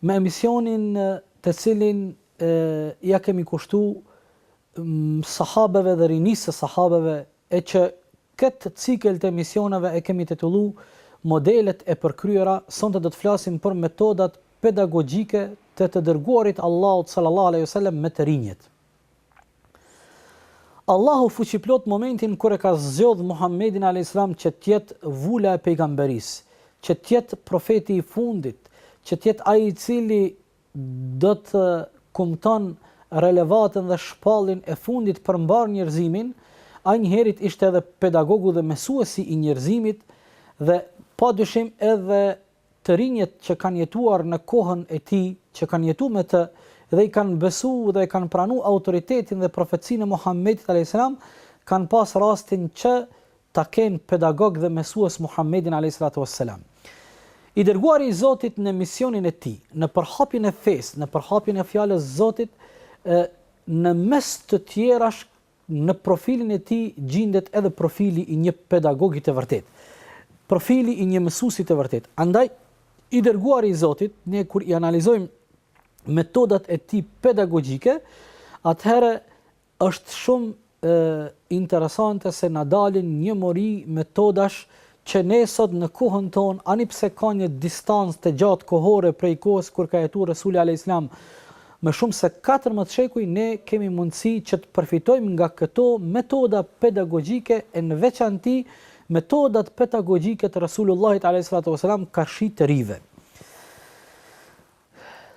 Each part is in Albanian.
me emisionin të cilin ia kemi kushtu sahabeve dhe rinisë së sahabeve e që këtë cikël të emisioneve e kemi titullu Modelet e përkryera, sonte do të flasim për metodat pedagogjike të të dërguarit Allahut sallallahu alejhi ve sellem me të rinjtë. Allahu fuqiplot momentin kur e ka zgjodh Muhammedin alejhi selam që të jetë vula e pejgamberisë, që të jetë profeti i fundit, që të jetë ai i cili do të kumton revelatën dhe shpalljen e fundit për mbarë njerëzimin, ai njëherit ishte edhe pedagogu dhe mësuesi i njerëzimit dhe padyshim edhe të rinjtë që kanë jetuar në kohën e tij, që kanë jetu me të dhe i kanë besu dhe e kanë pranu autoritetin dhe profecinë e Muhammedit a.s. kanë pas rastin që ta kenë pedagog dhe mësues Muhammedin a.s. I Dërguari i Zotit në misionin e tij, në përhapjen e fesë, në përhapjen e fjalës Zotit, në mes të tjerash Në profilin e tij gjindet edhe profili i një pedagogi të vërtetë. Profili i një mësuesi të vërtetë. Andaj, i dërguari i Zotit, ne kur i analizojmë metodat e tij pedagogjike, atëherë është shumë e, interesante se na dalin një mori metodash Që ne sot në kohën tonë, ani pse ka një distancë të gjatë kohore prej kohës kur ka jetuar Resuli alejhi selam, më shumë se katërmbëdhjetë shekuj, ne kemi mundësi që të përfitojmë nga këto metoda pedagogjike e në veçanti metodat pedagogjike të Resulullahit alejhi selatu vesselam karshi të rive.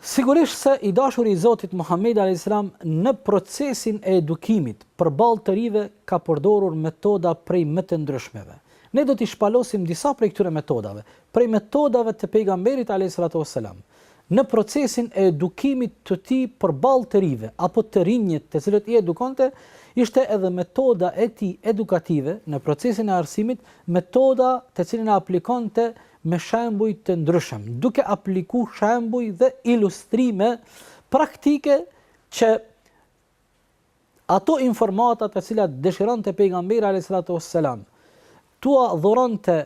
Sigurisht se i dashuri i Zotit Muhammed alejhi selam në procesin e edukimit përballë të rive ka përdorur metoda prej më të ndryshmeve. Ne do t'i shpalosim disa prej këtyre metodave, prej metodave të Pejgamberit alejhi selatu ves selam në procesin e edukimit të tij përballë të rive apo të rinjtë të cilët i edukonte ishte edhe metoda e tij edukative në procesin e arsimit, metoda të cilën e aplikonte me shembuj të ndryshëm, duke apliku shembuj dhe ilustrime praktike që ato informata të cilat dëshironte pejgamberi alejhi selatu vesselam t'ua dhuronte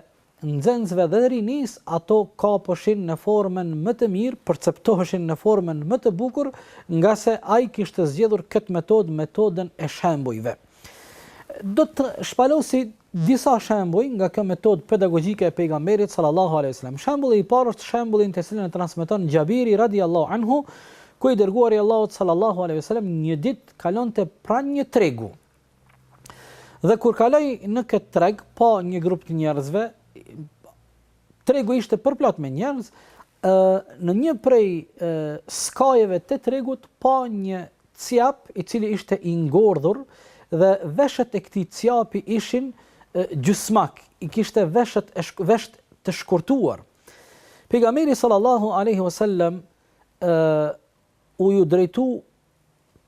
nxënësve dhe rinisë, ato kapeshin në formën më të mirë, perceptoheshin në formën më të bukur, ngase ai kishte zgjedhur këtë metodë, metodën e shembujve. Do të shpalosi Disa shembuj nga kjo metodë pedagogjike e Pejgamberit sallallahu alejhi ve sellem. Shembulli i parë është shembulli të cilin e transmeton Xhabiri radijallahu anhu, ku i Dërguari i Allahut sallallahu alejhi ve sellem një ditë kalonte pranë një tregu. Dhe kur kaloi në këtë treg, pa një grup të njerëzve, tregu ishte përplot me njerëz, ë në një prej ë skajeve të tregut pa një cjap i cili ishte i ngordhur dhe veshët e këtij cjapi ishin gjysmak, i kishte veshët e shk veshtë të shkurtuar. Pejgamberi sallallahu alaihi wasallam ë u ju drejtu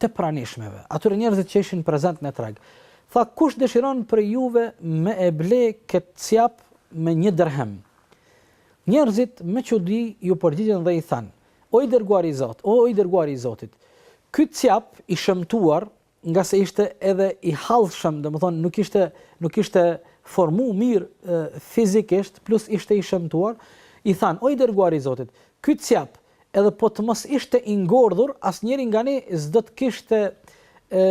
të pranishmeve, atyre njerëzit që ishin prezent në treg. Tha, kush dëshiron prej juve me e ble këtë cjap me një dërhem? Njerëzit me çudi iu përgjigjën dhe i thanë, O i dërguari i Zotit, o i dërguari i Zotit, ky cjap i shëmtuar, nga se ishte edhe i hallshëm, domethënë nuk ishte nuk ishte formu mirë fizikisht, plus ishte i shëmtuar, i thanë, o i dërguari i Zotit, ky cjap Edhe po të mos ishte i ngordhur, asnjëri nga ne s'do të kishte e,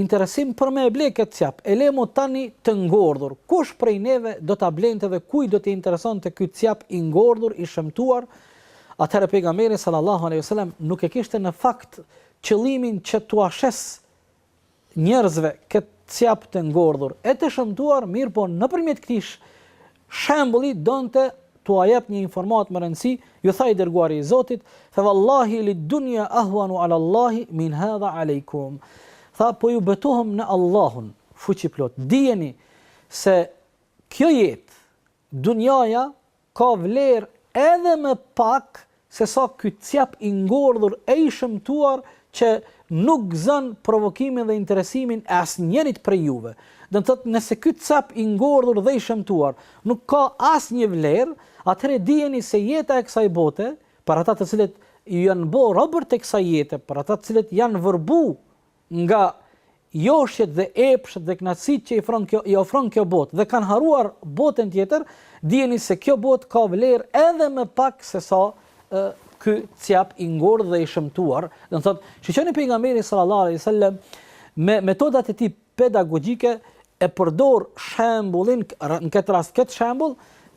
interesim për me e ble këtë cjap. E le mo tani të ngordhur. Kush prej neve do ta blente dhe kuj do të interesonte ky cjap i ngordhur, i shëmtuar? Atëherë pejgamberi sallallahu alaihi wasallam nuk e kishte në fakt qëllimin që t'ua shes njerëzve këtë cjap të ngordhur e të shëmtuar, mirëpo nëpërmjet këtij shembulli donte t'ua jepë një informatë me rëndësi, ju tha i Dërguari i Zotit, Fe wallahi lid-dunya ahwanu 'ala Allahi min hadha 'alejkum. Tha, po ju betohem në Allahun Fuqiplot, dijeni se kjo jetë Dunjaja ka vlerë edhe më pak se sa ky cjap i ngordhur e i shëmtuar që nuk zën preokupimin dhe interesimin e asnjërit prej juve. Do të thotë nëse ky cjap i ngordhur dhe i shëmtuar nuk ka asnjë vlerë, atëherë dijeni se jeta e kësaj bote, për ata të cilët janë bo robër të kësaj jete, për ata të cilët janë vërbu nga joshjet dhe epshet dhe kënaqësitë që i ofron kjo i ofron kjo botë dhe kanë harruar botën tjetër, dijeni se kjo botë ka vlerë edhe më pak se sa ë ky cjap i ngordh dhe i shëmtuar, do të thotë, shiqoni pejgamberin sallallahu alaihi wasallam me metodat e tij pedagogjike e përdor shembullin në këtë rast këtë shembull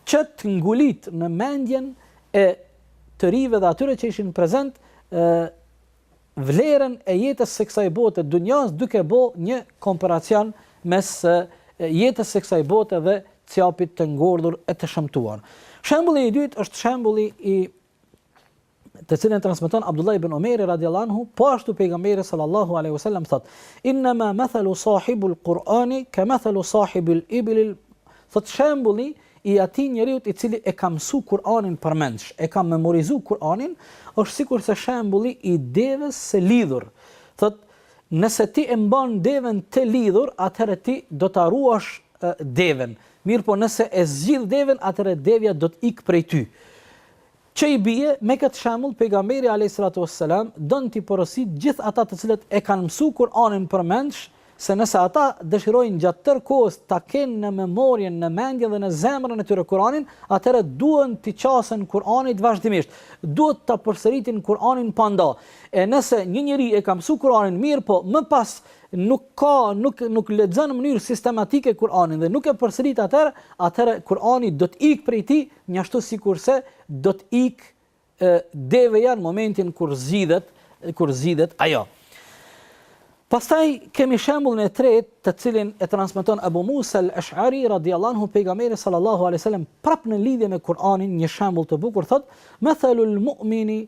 që të ngulit në mendjen e të rive dhe atyre që ishin prezent vlerën e jetës së kësaj bote dunjas duke bo një komparacion mes jetës së kësaj bote dhe cjapit të ngordhur e të shëmtuar. Shembulli i dytë është shembulli të cilin transmeton Abdullah ibn Omer radhiyallahu anhu, po ashtu pejgamberi sallallahu alaihi wasallam thot: "Inna ma mathalu sahibul Qur'ani ka mathalu sahibul ibil" Thot shembulli I atij njeriut i cili e ka mësu Kur'anin përmendsh, e ka memorizu Kur'anin, është sikurse shembulli i devës së lidhur. Thotë, nëse ti e mban deven të lidhur, atëherë ti do ta ruash deven, mirëpo nëse e zgjidh deven, atëherë devja do të ikë prej ty. Që i bie, me këtë shembull Pejgamberi alejhi salatu ves selam don t'i porositë gjithë ata të cilët e kanë mësu Kur'anin përmendsh se nëse ata dëshirojnë gjatë tërë kohës ta kenë në memorien, në mendjen dhe në zemrën e tyre Kur'anin, atëherë duhen t'i qasen Kur'anit vazhdimisht. Duhet ta përsëritin Kur'anin pa nda. E nëse një njeri e ka mësu Kur'anin mirëpo më pas nuk ka nuk nuk lexon në mënyrë sistematike Kur'anin dhe nuk e përsërit atëherë, atëherë Kur'ani do të ikë prej tij Njashtu sikurse do të ikë deveja në momentin kur zgjidhet, kur zgjidhet ajo. Pastaj kemi shembullin e tretë, të cilin e transmeton Abu Musa al-Ash'ari radhiyallahu anhu pejgamberi sallallahu alaihi wasallam prap në lidhje me Kur'anin, një shembull të bukur thotë: "Mathalul mu'mini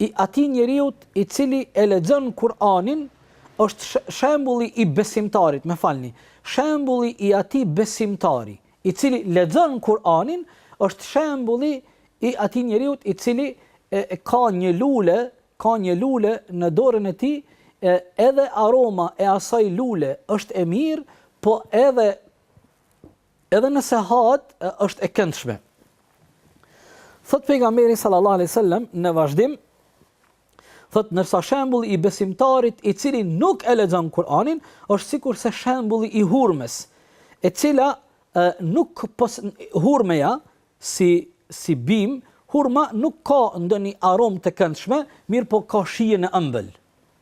i atij njeriut i cili e lexon Kur'anin është shembulli i besimtarit, më falni, shembulli i atij besimtari, i cili lexon Kur'anin është shembulli i atij njeriu i cili e, e ka një lule, ka një lule në dorën e tij, e, edhe aroma e asaj lule është e mirë, po edhe Edhe nëse hahet është e këndshme. Thot pejgamberi sallallahu alaihi wasallam në vazhdim thot ndërsa shembulli i besimtarit i cili nuk e lexon Kur'anin është sikurse shembulli i hurmës, e cila e, nuk pos hurmeja si si bimë, hurma nuk ka ndonjë aromë të këndshme, mirëpo ka shijen e ëmbël.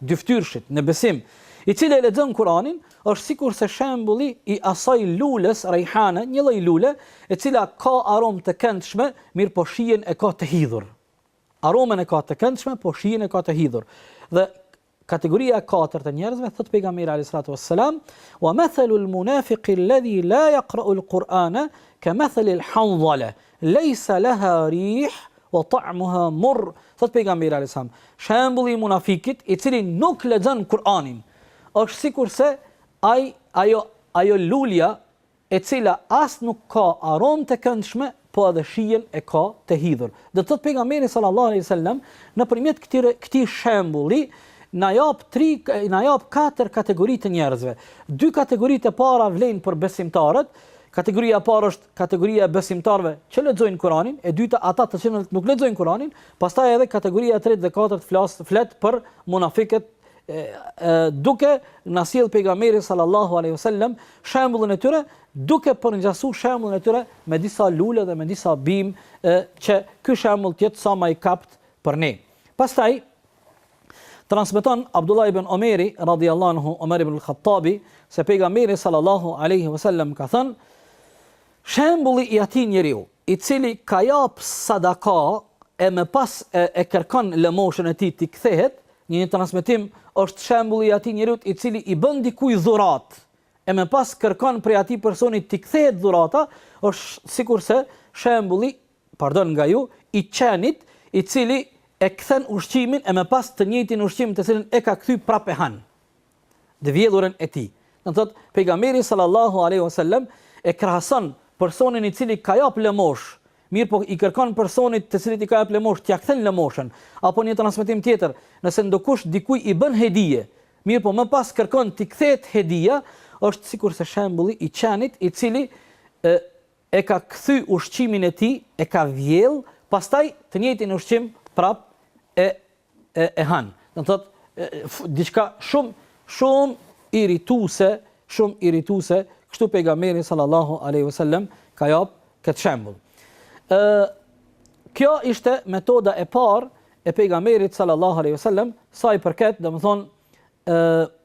dyftyrshit në besim, i cili e lexon Kur'anin, është sikurse shembulli i asaj lules, rejhane, një lloj lule, e cila ka aromë të këndshme, mirëpo shijen e ka të hidhur. Aromën e ka të këndshme, po shijen e ka të hidhur. Dhe kategoria e katërt e njerëzve, thot pejgamberi alayhi salatu wassalam, "Wa mathalu al-munafiqi alladhi la yaqra'u al-Qur'ana ka mathali al-hanzala." Lejsa leha rih wa ta'muha murr, thotë pejgamberi alejhi selam, shembulli i munafikit i cili nuk lexon Kur'anin, është sikurse ai ajo ajo lulja e cila as nuk ka aromë të këndshme, po edhe shijen e ka të hidhur. Do të thotë pejgamberi sallallahu alejhi selam nëpërmjet këtyre këtij shembulli na jap tri na jap katër kategori të njerëzve. Dy kategoritë e para vlejnë për besimtarët, Kategoria e parë është kategoria e besimtarëve që lexojnë Kur'anin, e dyta ata të cilët nuk lexojnë Kur'anin, pastaj edhe kategoria e tretë dhe katërt flas flet për munafiqët duke na sjell pejgamberi sallallahu alaihi wasallam shembullin e tyre duke përngjasu shembullin e tyre me disa lule dhe me disa bimë që ky shembull të jetë sa më i kapt për ne. Pastaj Transmeton Abdullah ibn Omeri, radhiyallahu anhu, Omer ibn al-Khattabi, se pejgamberi sallallahu alaihi wasallam ka thënë, shembulli i atij njeriu, i cili ka jap sadaka e më pas e, e kërkon lëmoshën e tij t'i kthehet, në një transmetim është shembulli i atij njeriu i cili i bën dikujt dhuratë e më pas kërkon prej atij personi t'i kthehet dhurata, është sikurse shembulli pardon nga ju, i qenit, i cili e kthen ushqimin e me pas të njëjtin ushqim të cilin e ka kthy prap e han. Të vjellurën e tij. Domethënë pejgamberi sallallahu alaihi wasallam e krahason personin i cili ka jap lëmosh, mirëpo i kërkon personit të cilit i ka jap lëmosh t'ia kthen lëmoshën, apo në një transmetim tjetër, nëse ndokush dikuj i bën hedije, mirëpo më pas kërkon t'i kthehet hedija, është sikurse shembulli i qenit i cili e, e ka kthy ushqimin e tij, e ka vjellë, pastaj të njëjtin ushqim prap e e e han. Domethënë diçka shumë shumë irrituese, shumë irrituese, kështu pejgamberi sallallahu alaihi wasallam ka jap këtë shembull. Ë kjo ishte metoda e parë e pejgamberit sallallahu alaihi wasallam sa i përket, domethënë, ë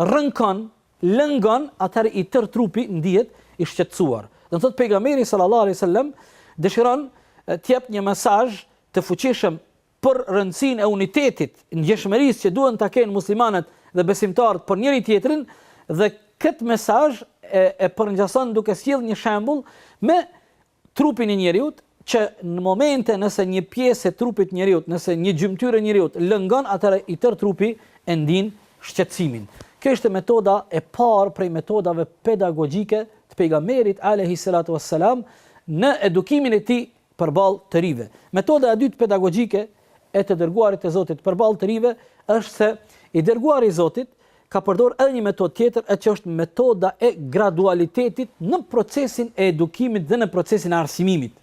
rrënkon, lëngon, atëherë i tërë trupi ndihet i shqetësuar. Domethënë pejgamberi sallallahu alaihi wasallam dëshiron të jap një mesazh të fuqishëm për rëndësinë e unitetit, ndjeshmërisë që duhen ta kenë muslimanët dhe besimtarët për njëri tjetrin dhe këtë mesazh e, e përngjason duke sjellë një shembull me trupin e njeriut që në moment nëse një pjesë e trupit të njeriut nëse një gjymtyrë e njeriut lëngon atëherë i tërë trupi e ndin shqetësimin kjo ishte metoda e parë prej metodave pedagogjike të pejgamberit alejhi selatu ves selam në edukimin e tij përballë të rinjve metoda e dytë pedagogjike e të dërguarit të Zotit përballë të rinjve është se i dërguari i Zotit ka përdorë edhe një metodë tjetër e që është metoda e gradualitetit në procesin e edukimit dhe në procesin e arsimimit.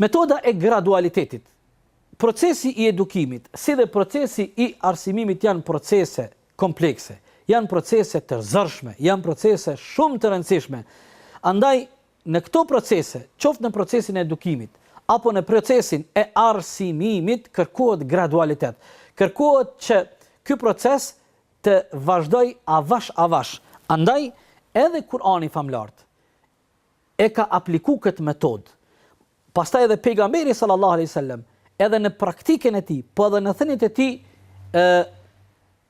Metoda e gradualitetit. Procesi i edukimit, si dhe procesi i arsimimit janë procese komplekse, janë procese të zërshme, janë procese shumë të rëndësishme. Andaj, Në këto procese, qoftë në procesin e edukimit, apo në procesin e arsimimit, kërkohet gradualitet. Kërkohet që ky proces të vazhdojë avash avash. Andaj, edhe Kur'ani famëlartë e ka apliku këtë metodë. Pastaj edhe Pejgamberi sallallahu alejhi wasallam, edhe në praktikën e tij, po edhe në thëniet e tij, ë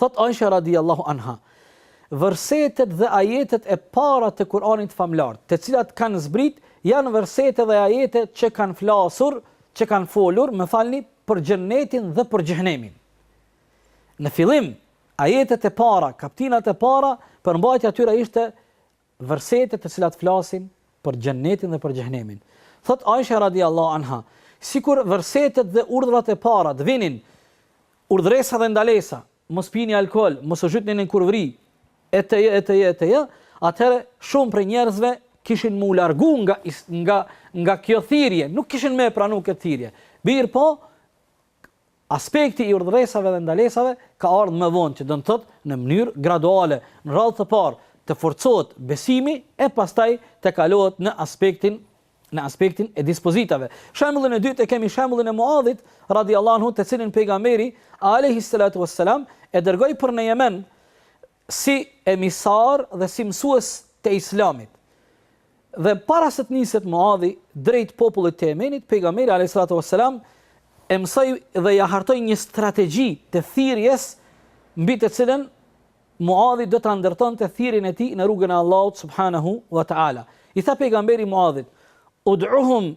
Thotë Aisha radijallahu anha, Versetet dhe ajetet e para të Kur'anit famëlartë, të cilat kanë zbrit, janë versete dhe ajete që kanë flasur, që kanë folur, më falni, për Xhennetin dhe për Xhehenemin. Në fillim, ajetet e para, kaptinat e para, përmbajtja e tyre ishte Versete të cilat flasin për Xhennetin dhe për Xhehenemin. Thotë Aisha radijallahu anha, sikur versetet dhe urdhrat e para të vinin urdhresa dhe ndalesa, mos pini alkohol, mos u zhytni në kurvëri, etj, etj, etj, atëherë shumë prej njerëzve kishin me u largu nga, nga, nga kjo thirrje, nuk kishin me e pranu këtë thirrje. Mirëpo, Aspekti i urdhëresave dhe ndalesave ka ardh më vonë, që do të thotë në mënyrë graduale, në radhë të parë të forcohet besimi e pastaj të kalohet në aspektin në aspektin e dispozitave. Shembullin e dytë e kemi shembullin e Muadhit radiallahu anhu, të cilin pejgamberi alejhi salatu wassalam e dërgoi për në Jemen si emisar dhe si mësues të Islamit. Dhe para se të niset Muadhi drejt popullit të Jemenit, Pejgamberi alejhi salatu ves selam e mësoi dhe ia hartoi një strategji të thirrjes mbi të cilën Muadhi do ta ndërtonte thirrjen e tij në rrugën e Allahut subhanahu wa ta'ala. I tha pejgamberi Muadhit: "Ud'uhum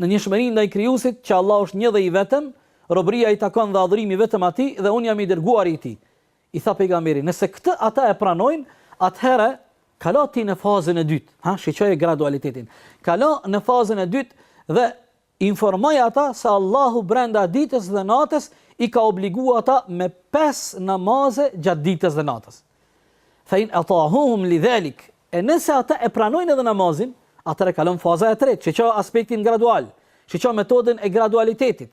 Në njëshmëri ndaj Krijuesit, që Allahu është Një dhe i Vetëm, robëria i takon dhe adhurimi vetëm Atij dhe unë jam i Dërguari i Tij. I tha Pejgamberi, Nëse këtë ata e pranojnë, atëherë, kalo ti në fazën e dytë, ha, shiqoje gradualitetin, kalo në fazën e dytë dhe informoj ata se Allahu brenda ditës dhe natës i ka obligu ata me pesë namaze gjatë ditës dhe natës. Fa in ata'uhum li dhalik, e nëse ata e pranojnë edhe namazin, atëherë kalo n'fazën e tretë, shiqo aspektin gradual, shiqo metodën e gradualitetit.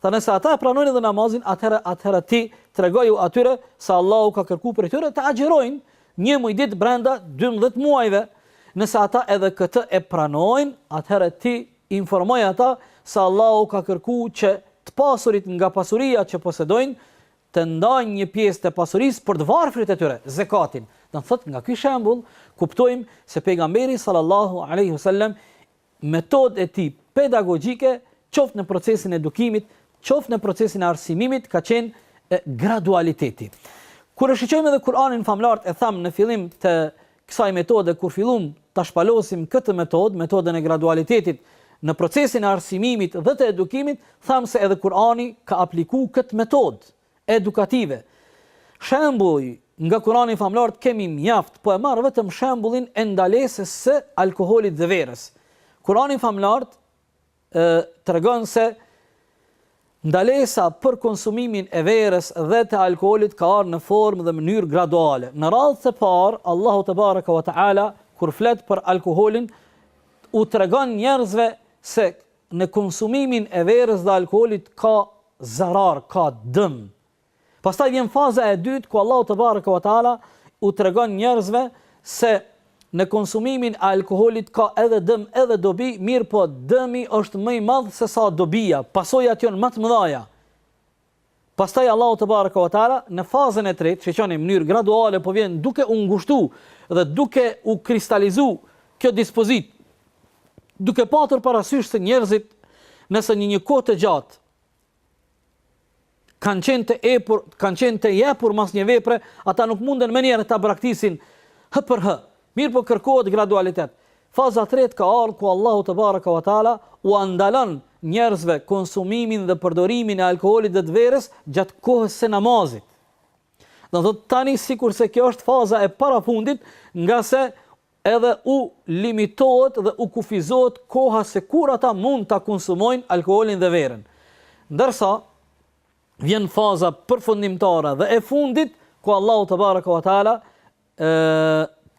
Tha nëse ata e pranojnë edhe namazin, atëherë atëherë ti tregoju atyre se Allahu ka kërku prej tyre të agjërojnë një muaj ditë brenda 12 muajve. Nëse ata edhe këtë e pranojnë, atëherë ti informoj ata se Allahu ka kërku që të pasurit nga pasuria që posedojnë të ndajnë një pjesë të pasurisë për të varfrit e tyre, zekatin. Do të thotë nga ky shembull kuptojmë se pejgamberi sallallahu alaihi wasallam metodë e tij pedagogjike qoftë në procesin e edukimit, qoftë në procesin e arsimimit ka qenë gradualiteti. Kur e shiqojmë edhe Kur'anin famëlartë e thamë në fillim të kësaj metode kur fillum ta shpalosim këtë metodë, metodën e gradualitetit në procesin e arsimimit dhe të edukimit, thamë se edhe Kurani ka apliku këtë metodë edukative. Shembuj nga Kurani famlart kemi mjaft, po e marr vetëm shembullin e ndalesës së alkoholit dhe verës. Kurani famlart tregon se ndalesa për konsumimin e verës dhe të alkoholit ka ardhur në formë dhe mënyrë graduale. Në radhë të parë, Allahu te bareka ve teala kur flet për alkoholin u tregon njerëzve se në konsumimin e verës dhe alkoholit ka zarar, ka dëm, Pastaj vjen faza e dytë ku Allahu te bareke ve teala u tregon njerëzve se në konsumimin e alkoholit ka edhe dëm edhe dobi, mirëpo dëmi është më i madh se sa dobia, pasojat janë ma të mëdhaja. Pastaj Allahu te bareke ve teala në fazën e tretë, shiqoni në mënyrë graduale po vjen duke u ngushtu dhe duke u kristalizu kjo dispozitë, duke patur parasysh se njerëzit nëse një një kohë të gjatë kanë qenë të epur, kanë qenë të jepur mas një vepre, ata nuk munden me njerë ta braktisin hë për hë. Mirëpo kërkohet gradualitet. Faza tret ka ardhë ku Allahu te bareka ve teala, ua ndalon njerëzve konsumimin dhe përdorimin e alkoholit dhe të verës gjatë kohës së namazit. Do thotë tani, sikurse kjo është faza e parafundit, ngase Edhe u limitohet dhe u kufizohet koha se kur ata mund ta konsumojnë alkoholin dhe verën. Ndërsa, vjen faza përfundimtare dhe e fundit, ku Allahu te bareka ve teala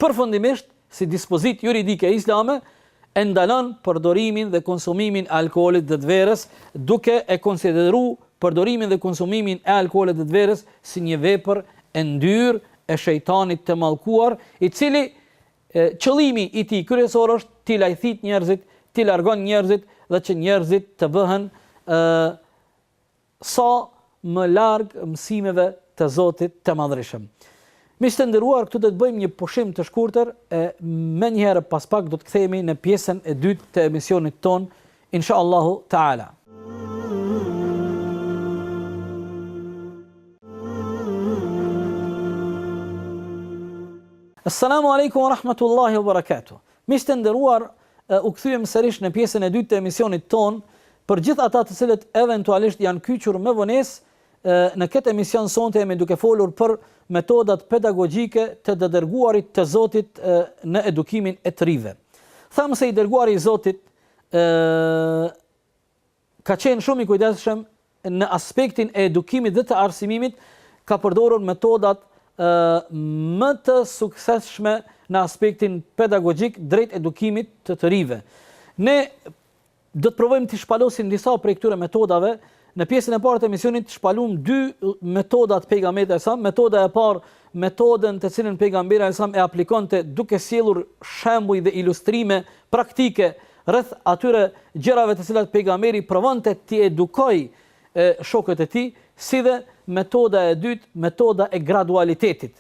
përfundimisht si dispozitë juridike e islame e ndalon përdorimin dhe konsumimin e alkoholit dhe të verës, duke e konsideru përdorimin dhe konsumimin e alkoholit dhe të verës si një vepër e ndyrë e shejtanit të mallkuar, i cili qëllimi i tij kryesor është t'i lajthit njerëzit, t'i largon njerëzit dhe që njerëzit të bëhen ë sa më larg mësimeve të Zotit të Madhërishëm. Miq të nderuar, këtu do të bëjmë një pushim të shkurtër e menjëherë pas pak do të kthehemi në pjesën e dytë të emisionit tonë Inshallahu Teala. Assalamu alaikum wa rahmatullahi wa barakatuh. Miq të nderuar, u kthyem sërish në pjesën e dytë të emisionit tonë për gjithë ata të cilët eventualisht janë kyqur me vonesë në këtë emision sonte jemi duke folur për metodat pedagogjike të dërguarit të Zotit në edukimin e të rive. Thamë se i dërguari i Zotit ë ka qenë shumë i kujdesshëm në aspektin e edukimit dhe të arsimimit, ka përdorur metodat ë më të suksesshme në aspektin pedagogjik drejt edukimit të të rinjve. Ne do të provojmë të shpalosim disa prej këtyre metodave, ë Në pjesën e parë të emisionit shpalosëm dy metoda të pejgamberit alejhi selam, metoda e parë, metodën të cilën pejgamberi alejhi selam e aplikonte duke sjellur shembuj dhe ilustrime praktike rreth atyre gjërave të cilat pejgamberi provonte t'i edukojë shokët e tij, si dhe metoda e dytë, metoda e gradualitetit.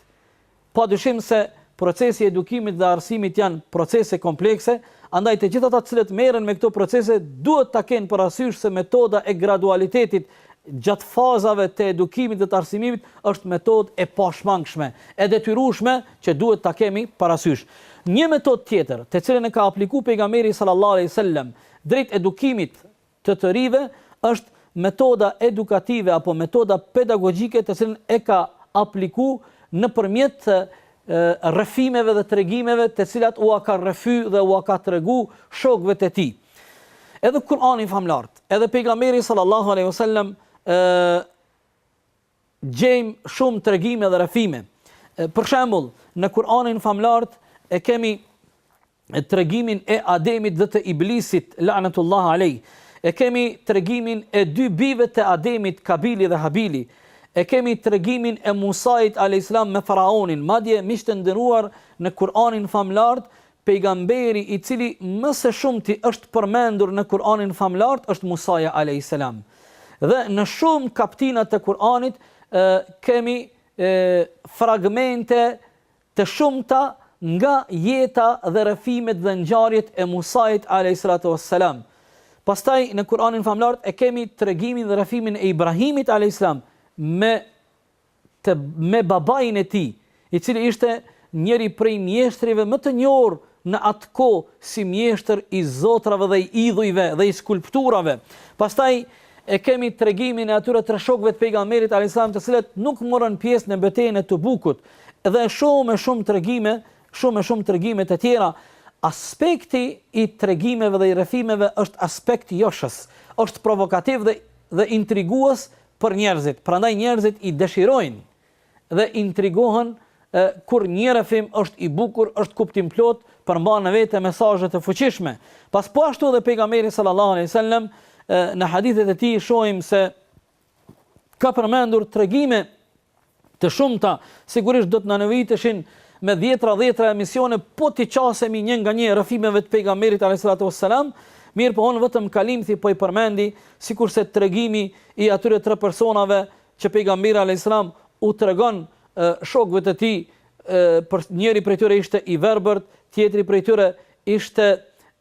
Padyshim se procesi i edukimit dhe arsimit janë procese komplekse, andaj të gjithë ata të cilët merren me këto procese duhet ta kenë parasysh se metoda e gradualitetit gjatë fazave të edukimit dhe të arsimimit është metodë e pashmangshme, e detyrueshme që duhet ta kemi parasysh. Një metodë tjetër, të cilën e ka apliku Pejgamberi sallallahu alejhi ve sellem drejt edukimit të të rinjve është metoda edukative apo metoda pedagogjike të cilën e ka apliku nëpërmjet rrëfimeve dhe tregimeve të cilat ua ka rrëfy dhe ua ka tregu shokëve të tij. Edhe Kur'ani i Famlartë, edhe pejgamberi sallallahu alejhi ve sellem gjejmë shumë tregime dhe rrëfime. Për shembull, në Kur'anin famëlartë e kemi tregimin e Ademit dhe të Iblisit, la'netullahi alejh. E kemi tregimin e dy bijve të Ademit, Kabili dhe Habili. E kemi tregimin e Musait alejhi selam me faraonin. Madje miq të nderuar në Kur'anin famëlartë Pejgamberi i cili më se shumti është përmendur në Kur'anin famëlartë është Musaja alejhi selam. Dhe në shumë kaptina të Kur'anit kemi fragmente të shumta nga jeta dhe rrëfimet dhe ngjarjet e Musait alejhis salatu ves selam. Pastaj në Kur'anin famëlartë e kemi tregimin dhe rrëfimin e Ibrahimit alejhi selam me ë me babain e tij, i cili ishte njëri prej mjeshtërve më të njohur në atë kohë si mjeshtër i zotrave dhe i idhujve dhe i skulpturave. Pastaj e kemi tregimin e atyre tre shokëve të Pejgamberit alejhi selam të cilët nuk morën pjesë në betejën e Tebukut dhe shumë e shumë tregime, shumë e shumë tregime të tjera. Aspekti i tregimeve dhe i rrëfimeve është aspekt joshës, është provokativ dhe dhe intrigues për njerëzit, prandaj njerëzit i dëshirojnë dhe intrigohen kur një rrëfim është i bukur, është kuptimplotë, përmban në vete mesazhe të fuqishme. Pas po ashtu edhe pejgamberi sallallahu alejhi ve sellem në hadithet e tij shohim se ka përmendur tregime Të shumta sigurisht do të na nevojiteshin me dhjetra dhjetra emisione po t'i qasemi një nga një rrëfimeve të Pejgamberit alejhisalatu vesselam, mirëpo unë vetëm kalimthi po i përmendi, sikurse tregimi i atyre tre personave që Pejgamberi alejhisalam u tregon shokëve të tij, njëri prej tyre ishte i verbërt, tjetri prej tyre ishte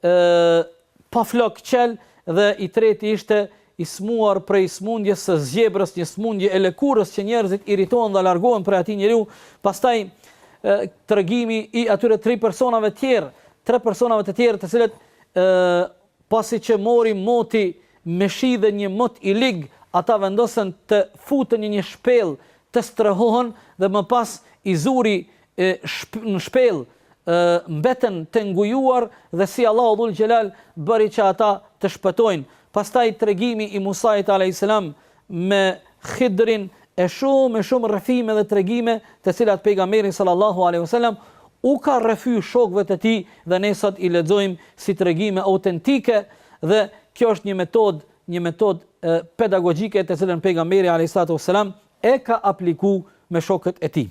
pa flokë qel dhe i treti ishte i sëmuar prej sëmundjes së zgjebrës, një sëmundje e lëkurës që njerëzit irritohen dhe largohen prej atij njeriu, pastaj tregimi i atyre tri personave tjerë, tre personave të tjerë të cilët pasi që mori moti me shi dhe një mot i lig, ata vendosën të futen në një shpellë të strehohen dhe më pas i zuri e në shpellë mbetën të ngujuar dhe si Allahu dhul xhelal bëri që ata të shpëtojnë. Pastaj tregimi i Musait alayhis salam me Khidrin e shumë e shumë rrëfime dhe tregime të cilat pejgamberi sallallahu alaihi wasallam u ka rrëfy shokëve të tij dhe ne sot i lexojmë si tregime autentike dhe kjo është një metodë një metodë pedagogjike të cilën pejgamberi alayhis salam e ka apliku me shokët e tij.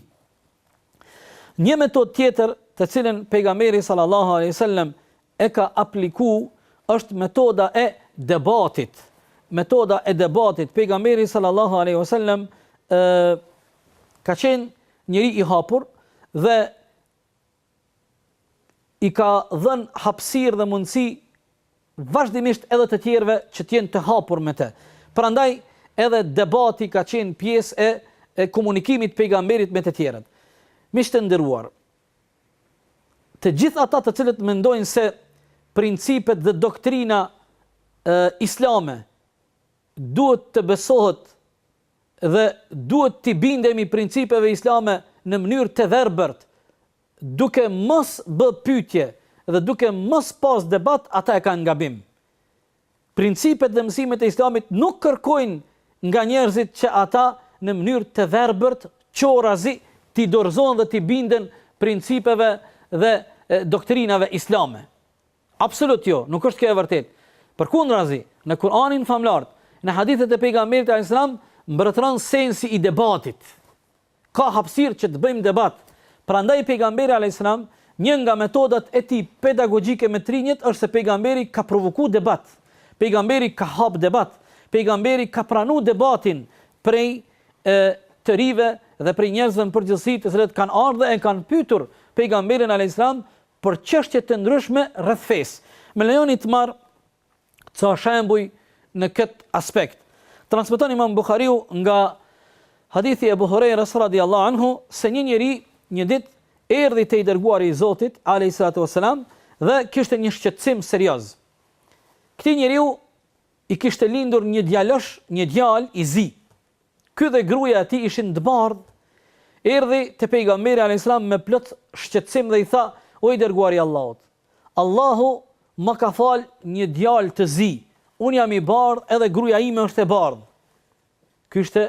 Një metodë tjetër të cilën pejgamberi sallallahu alaihi wasallam e ka apliku është metoda e debatit. Metoda e debatit pejgamberi sallallahu alaihi wasallam ë ka qenë njeri i hapur dhe i ka dhënë hapësirë dhe mundësi vazhdimisht edhe të tjerëve që të jenë të hapur me të. Prandaj edhe debati ka qenë pjesë e e komunikimit të pejgamberit me të tjerët. Miq të nderuar, të gjithë ata të cilët mendojnë se principet dhe doktrina e, islame duhet të besohet Dhe duhet t'i bindemi principeve islame në mënyrë të verbërt, duke mos bë pyetje dhe duke mos pas debat ata e kanë gabim. Principet dhe mësimet e Islamit nuk kërkojnë nga njerëzit që ata në mënyrë të verbërt qorrazi t'i dorëzohen dhe t'i binden principeve dhe doktrinave islame. Absolut jo, nuk është kjo e vërtetë. Përkundrazi, në Kur'anin famlart, në hadithet e pejgamberit alayhis salam mbretëron sensi i debatit. Ka hapësirë që të bëjmë debat. Prandaj pejgamberi alayhis salam, një nga metodat e tij pedagogjike me të rinjtë është se pejgamberi ka provoku debat. Pejgamberi ka hap debat. Pejgamberi ka pranu debatin prej e, të rive dhe prej njerëzve në përgjithësi të cilët kanë ardhur e kanë pyetur pejgamberin alayhis salam për çështje të ndryshme rreth fesë. Më lejoni të marr ca shembuj në këtë aspekt. Transmeton Imam Buhariu nga hadithi i Ebu Hurejrës radiallahu anhu se një njeri një ditë erdhi te i dërguari i Zotit alayhi salatu wasalam dhe kishte një shqetësim serioz. Këtij njeriu i kishte lindur një djalosh, një djalë i zi. Ky dhe gruaja e tij ishin të bardhë, erdhi te Pejgamberi alejhi selam me plot shqetësim dhe i tha, O i dërguari i Allahut, Allahu më ka fal një djalë të zi, unë jam i bardhë edhe gruaja ime është e bardhë. Ky ishte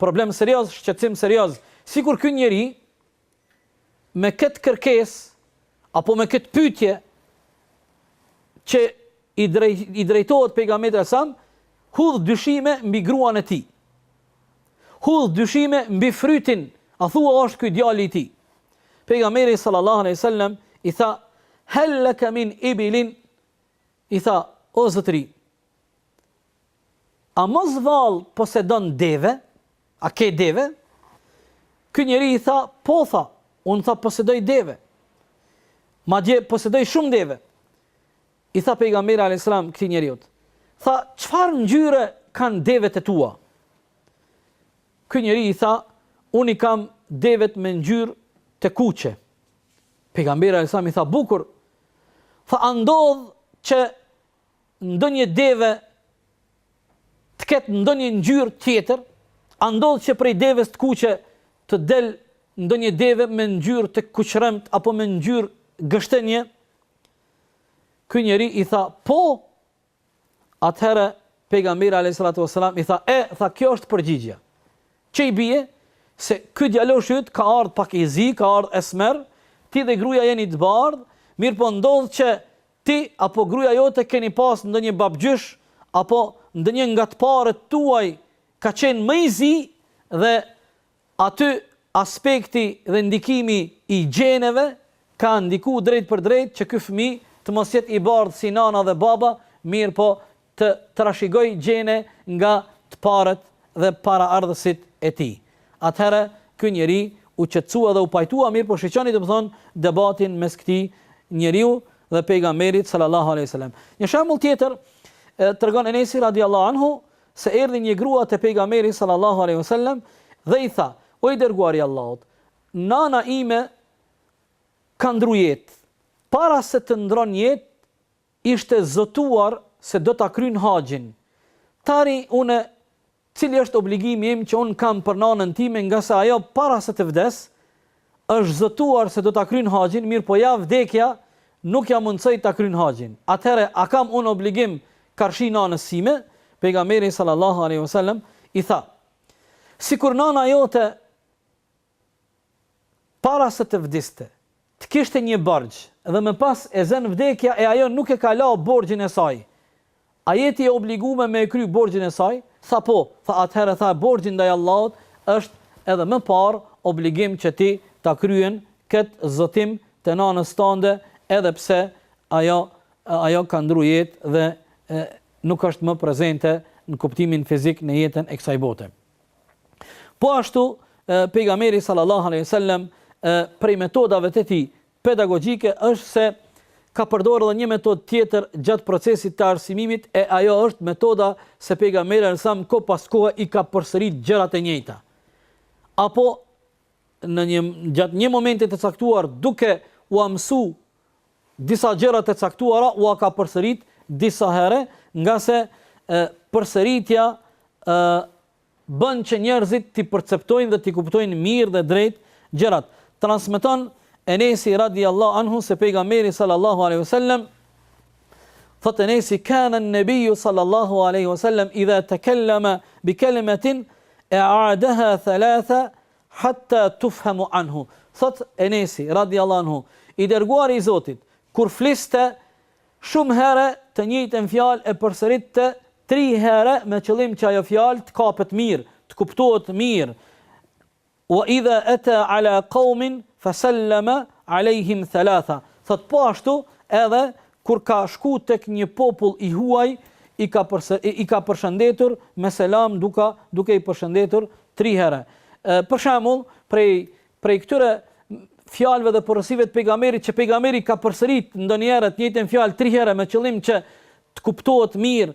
problem serioz, shqetësim serioz. Sikur ky njeri me këtë kërkesë apo me këtë pyetje që i, drej, i drejtohet pejgamberit alejhi selam, hedh dyshime mbi gruan e tij. Hedh dyshime mbi frytin, a thua është ky djali i tij. Pejgamberi sallallahu alaihi wasallam i tha hal laka min ibilin i tha o zotri A mos vallë posedon deve? A ke deve? Ky njeri i tha, Po, tha, unë tha posedoj deve. Madje posedoj shumë deve. I tha pejgamberi alayhis salam këtij njeriut. Tha, çfarë ngjyre kanë devet e tua? Ky njeri i tha, unë i kam devet me ngjyrë të kuqe. Pejgamberi alayhis salam i tha, bukur. Tha, a ndodh që ndonjë deve të ketë ndonjë ngjyrë tjetër, a ndodh që prej deves të kuqe të del ndonjë deve me ngjyrë të kuqërremtë apo me ngjyrë gështenje? Ky njeri i tha, po, atëherë pejgamberi a.s. i tha, e, tha, kjo është përgjigja. Që i bie, se ky djaloshi yt ka ardhë pak i zi, ka ardhë esmer, ti dhe gruja jeni të bardhë, mirëpo ndodh që Ti apo gruaja jote keni pas ndonjë babgjysh apo ndonjë nga të parët tuaj ka qenë më i zi dhe aty aspekti dhe ndikimi i gjeneve ka ndiku drejtpërdrejt që ky fëmijë të mos jetë i bardhë si nana dhe baba, mirëpo të trashigojë gjene nga të parët dhe paraardhësit e tij. Atëherë, ky njeri u qetësua dhe u pajtua, mirëpo shiqoni domethënë debatin mes këtij njeriu dhe Pejgamberit sallallahu alejhi ve sellem. Një shembull tjetër, tregon Enesi radiallahu anhu se erdhi një grua te Pejgamberi sallallahu alejhi ve sellem dhe i tha: "O i dërguari i Allahut, nana ime ka ndru jetë. Para se të ndron jetë, Ishte zotuar se do ta kryn haxhin. Tani, unë, cili është obligimi im që unë kam për nanën time ngase ajo para se të vdes, është zotuar se do ta kryn haxhin, mirëpo ja vdekja nuk ia mundësoi ta kryn haxhin. Atëherë a kam unë obligim karshi nanës sime? Pejgamberi, sallallahu alejhi ve sellem, i tha, Sikur nana jote Para se të vdiste, të kishte një borxh dhe më pas e zënë vdekja e ajo nuk e ka la borxhin e saj. A je ti e obligume me e kry borxhin e saj? Tha po, tha atëherë tha borxhi ndaj Allahut është edhe më parë obligim që ti ta kryen këtë zotim të nanës tande edhe pse ajo ajo ka ndru jetë dhe nuk është më prezente në kuptimin fizik në jetën e kësaj bote. Po ashtu, pejgamberi sallallahu alejhi ve sellem prej metodave të tij pedagogjike është se ka përdor edhe një metodë tjetër gjatë procesit të arsimimit e ajo është metoda se pejgamberi sallallahu alejhi ve sellem kohë pas kohe i ka përsërit gjërat e njëjta. Apo në një gjatë një momenti të caktuar duke u mësu Disa gjëra të caktuara ua ka përsërit disa herë, ngase përsëritja ë bën që njerëzit t'i perceptojnë dhe t'i kuptojnë mirë dhe drejt gjërat. Transmeton Enesi radijallahu anhu se Pejgamberi sallallahu alaihi wasallam Thot Enesi kana an-nabiyyu sallallahu alaihi wasallam idha takallama bi kalimatin a'adaha thalatha Hatta tufhamu anhu, thotë Enesi, radijallahu anhu, I Dërguari i Zotit, kur fliste, shumë herë të njëjtën fjalë e përsëritte tri herë me qëllim që ajo fjalë të kapet mirë, të kuptohet mirë, Wa idha ata ala qaumin fasallama alejhim thalatha, thotë po ashtu edhe Kur ka shku tek një popull i huaj i ka i ka përshëndetur me selam duka duke i përshëndetur tri herë. Për shembull, prej prej këtyre fjalëve dhe porosive të pejgamberit që pejgamberi ka përsërit ndonjëherë të njëjtën fjalë tri herë me qëllim që të kuptohet mirë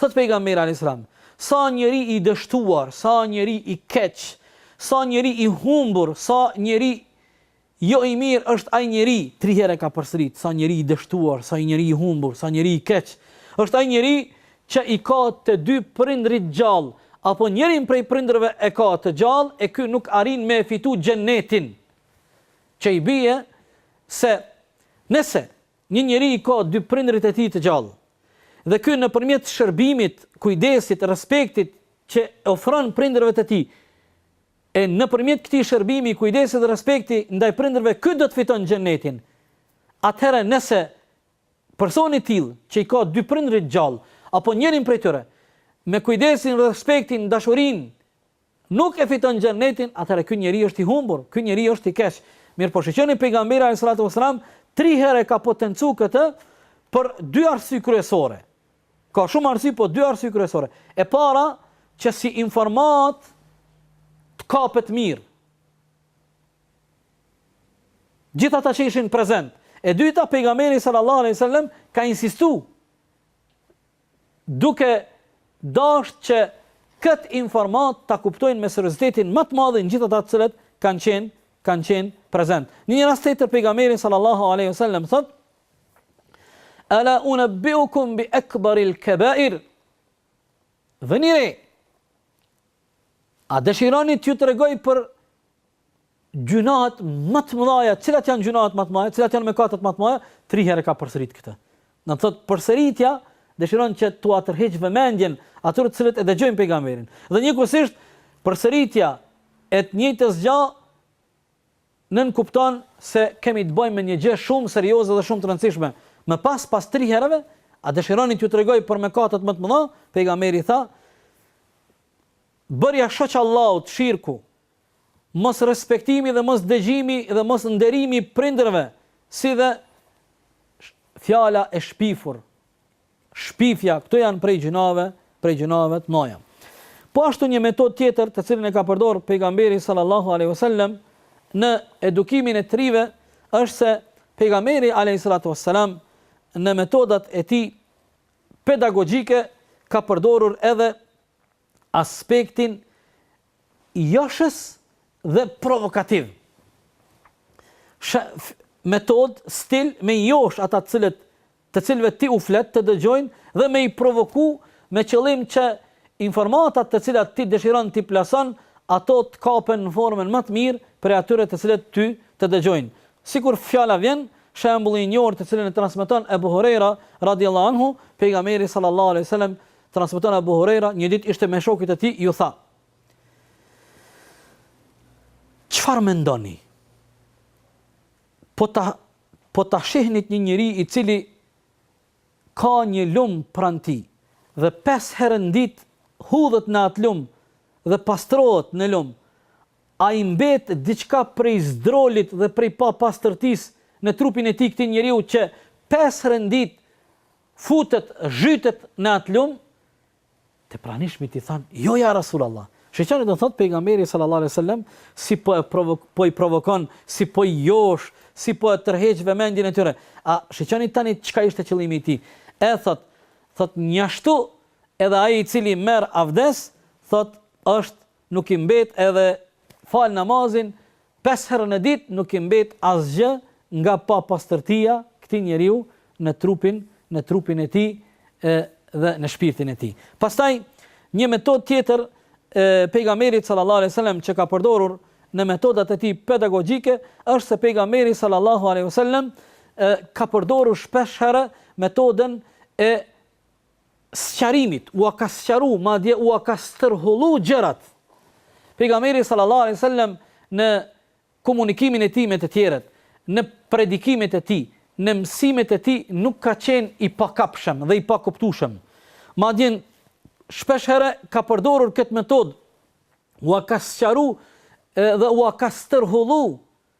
Thotë Pejgamberi alejhi selam, Sa njeri i dështuar, sa njeri i keq, sa njeri i humbur, sa njeri jo i mirë është ai njeri, tri herë e ka përsërit, sa njeri i dështuar, sa njeri i humbur, sa njeri i keq, është ai njeri që i ka të dy prindërit gjallë, apo njërin prej prindërve e ka të gjallë e ky nuk arrin me e fitu xhennetin. Që i bie se nëse Një njeri i ka dy prindërit e tij të gjallë. Dhe ky nëpërmjet shërbimit, kujdesit, respektit që u ofron prindërve të tij, e nëpërmjet këtij shërbimi, kujdesi dhe respekti ndaj prindërve ky do të fiton Xhennetin. Atëherë nëse personi i tillë që i ka dy prindërit gjallë, apo njërin prej tyre, me kujdesin, respektin, dashurinë, Nuk e fiton xhennetin, atëherë ky njeri është i humbur, ky njeri është i keq. Mirëpo shiqoni pejgamberi alejhi salatu ves selam tri herë e ka potencu këtë për dy arsye kryesore. Ka shumë arsye, po dy arsye kryesore. E para, që si informat të kapet mirë. Gjithë ata që ishin prezent. E dyta, pejgamberi sallallahu alejhi wasallam ka insistu duke dashtë që këtë informatë ta kuptojnë me seriozitetin më të madh gjithë ata të cilët kanë qenë kanë qenë prezent. Në një rast tjetër pejgamberi sallallahu alaihi wasallam thotë Ala unabbiukum bi akbaril kabair Vini re, a dëshironi t'ju tregoj për gjynahët më të mëdha, cilat janë gjynahët më të mëdha, cilat janë mëkatet më të mëdha, tri herë ka përsërit këtë. Do të thotë përsëritja dëshiron që t'ua tërheq vëmendjen atyre të cilët e dëgjojnë pejgamberin. Dhe njëkohësisht përsëritja e të njëjtës gjë nënkupton se kemi të bëjmë me një gjë shumë serioze dhe shumë të rëndësishme. Më pas pas tri herëve, a dëshironi t'ju tregoj për mëkatet më të mëdha? Pejgamberi tha: Bërja shok Allahut shirku mos respektimi dhe mos dëgjimi dhe mos nderimi i prindërve, si dhe fjala e shpifur, shpifja, këto janë prej gjynaheve, prej gjynaheve të mëdha. Po ashtu një metodë tjetër të cilën e ka përdor pejgamberi sallallahu alaihi wasallam në edukimin e të rinjve është se pejgamberi alaihi salatu wasallam në metodat e tij pedagogjike ka përdorur edhe aspektin joshës dhe provokativ. Metodë, stil me i josh ata të cilët të cilëve ti u flet të dëgjojnë dhe me i provoku me qëllim që informatat të cilat ti dëshiron t'i plason ato të kapen në formën më të mirë prej atyre të cilët ty të dëgjojnë. Sikur fjala vjen, shembulli i njohur të cilën e transmeton Ebu Hurejra radhiyallahu anhu, pejgamberi sallallahu alaihi wasallam Transmeton Abu Hurajra, një ditë ishte me shokët e tij, ju tha, Çfarë mendoni? Po ta po ta shihnit një njeri i cili ka një lum pranë tij dhe pesë herë në ditë hudhet në atë lum dhe pastrohet në lum, a i mbet diçka prej zdrolit dhe prej papastërtisë në trupin e tij këtij njeriu që pesë herë në ditë futet zhytet në atë lum të pranishmit i than jo ja resulallah shiqoni do të thotë pejgamberi sallallahu alejhi ve sellem si po i provok, po i provokon, si po i josh, si po e tërheq vëmendjen e tyre. A shiqoni tani çka ishte qëllimi i tij? E thot, thot njashtu edhe ai i cili merr avdes, thot është nuk i mbet edhe fal namazin pesë herë në ditë nuk i mbet asgjë nga papastërtia këtij njeriu në trupin në trupin e tij edhe në shpirtin e tij. Pastaj një metodë tjetër e pejgamberit sallallahu alejhi wasallam që ka përdorur në metodat e tij pedagogjike është se pejgamberi sallallahu alejhi wasallam ka përdorur shpesh herë metodën e sqarimit, ua ka sqaru, madje ua ka stërhullu gjërat. Pejgamberi sallallahu alaihi wasallam në komunikimin e tij me të tjerët, në predikimet e tij, në mësimet e tij nuk ka qenë i pakapshëm dhe i pakuptueshëm. Madje shpesh herë ka përdorur këtë metodë, ua ka sqaru dhe ua ka stërhullu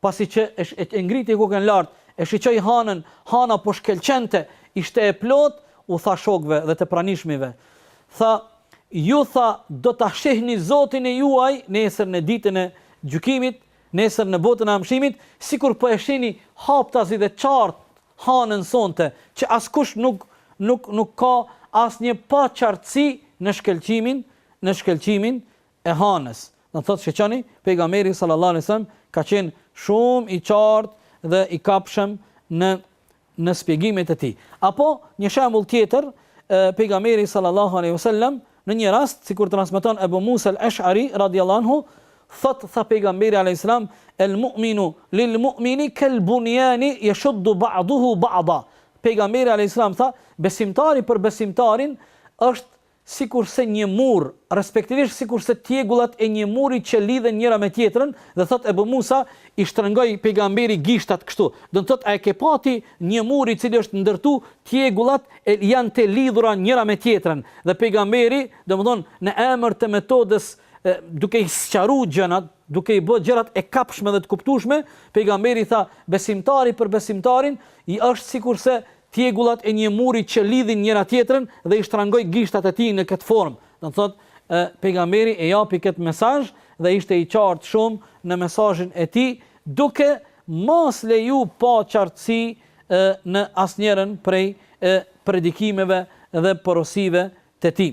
Pasi që e ngriti kokën lart, e shiqoi hanën, hana po shkelqente, ishte e plotë, u tha shokëve dhe të pranishmëve, tha, Ju, tha, do ta shihni Zotin e juaj nesër në ditën e Gjykimit, nesër në botën e amshimit, sikur po e shihni haptazi dhe qartë hanën sonte, që askush nuk, nuk, nuk ka asnjë paqartësi në shkelqimin, në shkelqimin e hanës, do të thotë shiqoni, Pejgamberi sallallahu alejhi ve sellem ka qenë shumë i qartë dhe i kapshëm në në shpjegimet e tij. Apo një shembull tjetër, Pejgamberi sallallahu alejhi ve sellem në një rast, sikur transmeton Abu Musa al-Ash'ari radhiyallahu anhu, thotë tha Pejgamberi alejhi selam, "El mu'minu lil mu'mini kal bunyani yashuddu ba'duhu ba'da." Pejgamberi alejhi selam tha, besimtari për besimtarin është sikurse një mur, respektivisht sikurse tjegullat e një muri që lidhen njëra me tjetrën, dhe thotë Ebu Musa, i shtrëngoi Pejgamberi gishtat kështu, do të thotë a e ke pa ti një mur i cili është ndërtu, tjegullat janë të lidhura njëra me tjetrën, dhe Pejgamberi, domethënë, në emër të metodës duke i sqaru gjënat, duke i bë gjërat e kapshme dhe të kuptueshme, Pejgamberi tha, besimtari për besimtarin është sikurse Tjegullat e një muri që lidhin njëra tjetrën dhe i shtrangoi gishtat e tij në këtë formë, do të thotë, pejgamberi e japi këtë mesazh dhe ishte i qartë shumë në mesazhin e tij, duke mos leju paqartësi në asnjërën prej predikimeve dhe porosive të tij.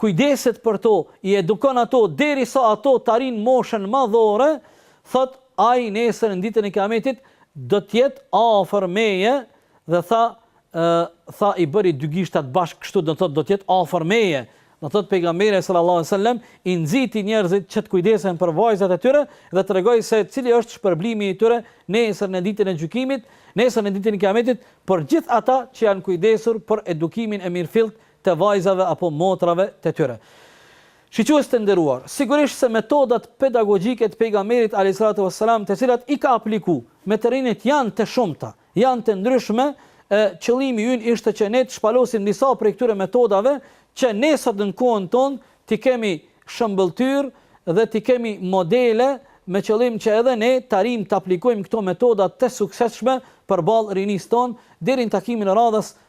kujdeset për to, i edukon ato derisa ato të arrijnë moshën madhore, thotë, ai nesër në ditën e Kiametit do të jetë afër meje dhe tha, ë, tha i bëri dy gishtat bashkë kështu do të thotë do të jetë afër meje, do thotë pejgamberi sallallahu alejhi ve sellem i nxiti njerëzit që të kujdesen për vajzat e tyre dhe tregoi se cili është shpërblimi i tyre nesër në ditën e gjykimit, nesër në ditën e Kiametit për gjithë ata që janë kujdesur për edukimin e mirëfilltë të vajzave apo motrave të tyre. Shikues të nderuar, sigurisht se metodat pedagogjike të Pejgamberit alejhi salatu ves selam të cilat i ka apliku me të rinjtë janë të shumta, janë të ndryshme e qëllimi ynë ishte që ne të shpalosim disa prej këtyre metodave që ne sot në kohën tonë t'i kemi shëmbëlltyrë dhe t'i kemi modele me qëllim që edhe ne të arrijmë të aplikojmë këto metoda të suksesshme përballë rinisë tonë deri në takimin e radhës